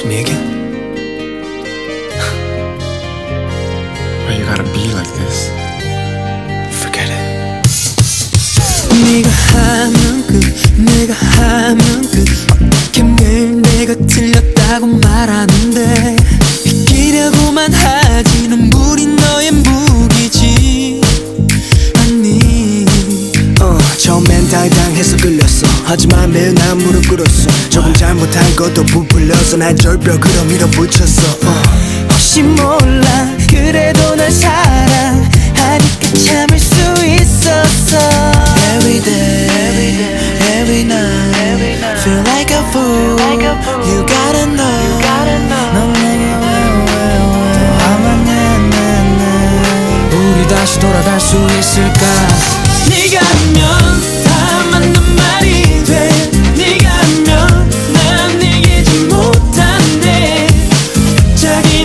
to me again? Why you gotta be like this? Forget it. 네가 하면 끝 내가 하면 끝 어떻게 매일 내가 틀렸다고 말하는데 이기려고만 하지 눈물이 너의 무기지 아니 어, 처음엔 당당해서 끌렸어 하지만 매일 조금 잘못한 것도 부풀려서 날 절벽으로 밀어붙였어. 어. 혹시 몰라. 그래도 널 사랑하니까 참을 수 있었어. Every day, every night, feel like a fool. You gotta know, 넌 내게 왜왜왜 화만 내내 우리 다시 돌아갈 수 있을까?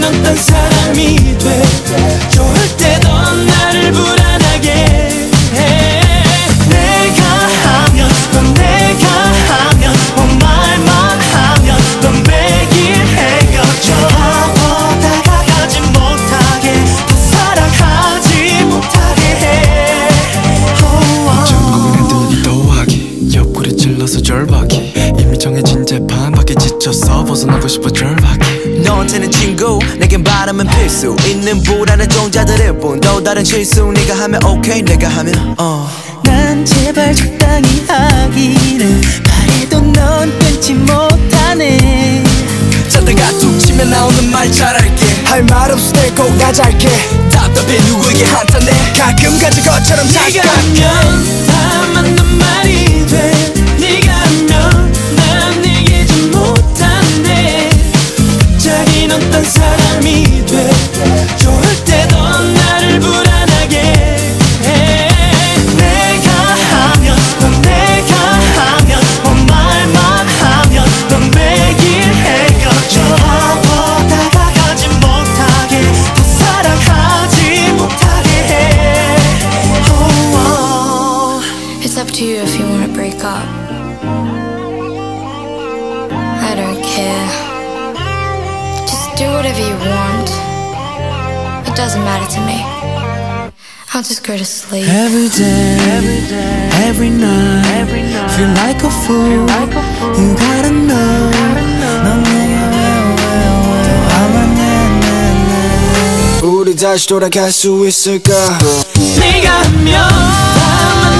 어떤 사람이 돼. 좋을 때도 나를 불안하게 해. 내가 하면 넌 내가 하면 뭐 말만 하면 넌 매일 헤어져 하고 다가가지 못하게 더 사랑하지 못하게 해. 전국에 들기 더하기. 옆구리 찔러서 절박이 이미 정해진 재판 밖에 지쳐 서 벗어나고 싶어 절박이 너한테는 친구 내겐 바람은 필수. 있는 불안한 종자들일 뿐또 다른 실수. 네가 하면 오케이 내가 하면 어난 제발 적당히 하기를 바래도 넌 끊지 못하네. 자다가 툭 치면 나오는 말 잘할게. 할 말 없을 때꼭 나잘게. 답답해 누구에게 한탄해. 가끔 가진 것처럼 착각해 up to you if you want to break up. I don't care. Just do whatever you want. It doesn't matter to me. I'll just go to sleep. Every day, every day, every night, feel like a fool. You gotta know, 넌 내게 왜왜왜 화만 내내 우리 다시 돌아갈 수 있을까? 네가 하면 다 맞는